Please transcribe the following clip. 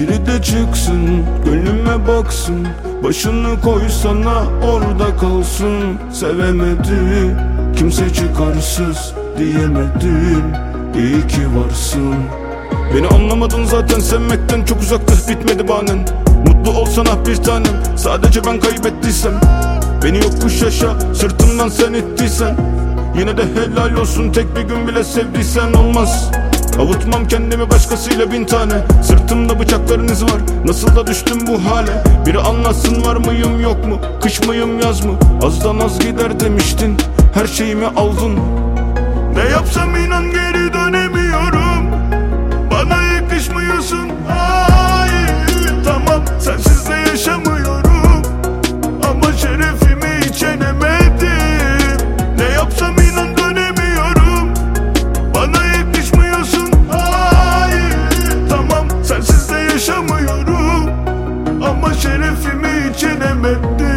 Biri de çıksın gönlüme baksın. Başını koysana orada kalsın. Sevemedi kimse çıkarsız diyemedim. İyi ki varsın. Beni anlamadın zaten sevmekten çok uzaktı bitmedi bahanen Mutlu olsana bir tanem sadece ben kaybettiysem. Beni yokuş aşağı sırtımdan sen ittiysen. Yine de helal olsun tek bir gün bile sevdiysen olmaz. Avutmam kendimi başkasıyla bin tane Sırtımda bıçakların izi var. Nasıl da düştüm bu hale? Biri anlatsın var mıyım yok mu? Kış mıyım yaz mı? Azdan az gider demiştin. Her şeyimi aldın. Ne yapsam inan geri dönemiyorum tamam sensiz